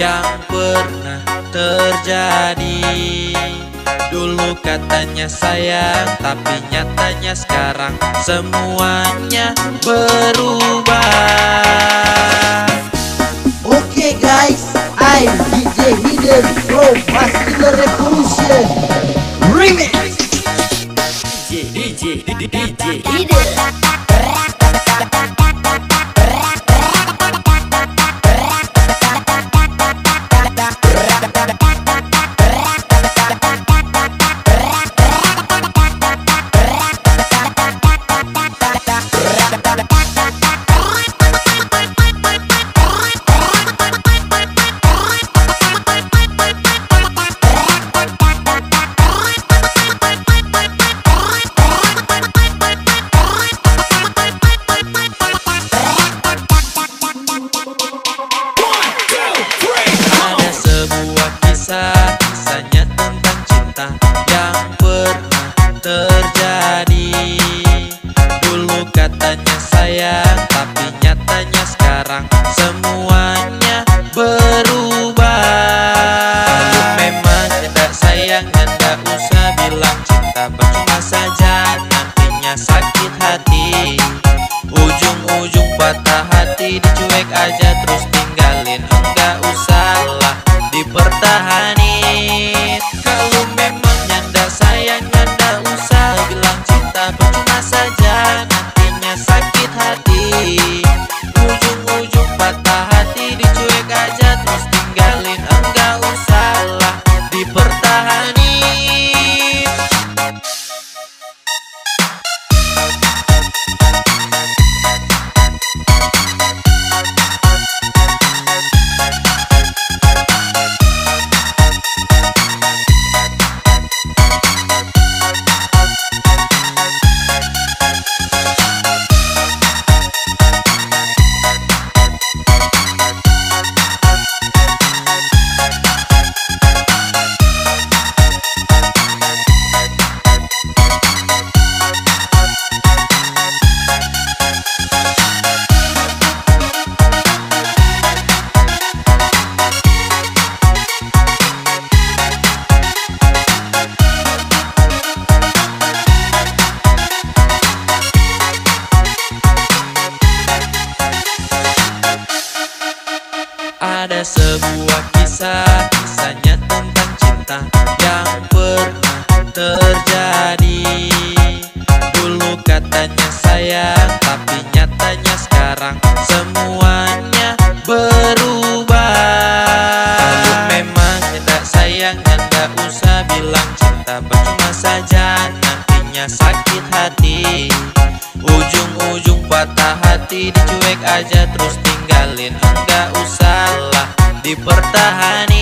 yang pernah terjadi. Dulu katanya sayang tapi nyatanya sekarang semuanya berubah. Oke okay guys, I'm DJ Hidden from Masculine Revolution. Remix. DJ DJ DJ Hidden Enggak usah dipertahanin Kalau memang nyanda sayang kisah, kisahnya tentang cinta yang pernah terjadi. Dulu katanya sayang, tapi nyatanya sekarang semuanya berubah. Kalau memang tidak sayang, tidak usah bilang cinta Percuma saja nantinya sakit hati. Ujung-ujung patah hati dicuek aja terus tinggalin. Enggak usah lah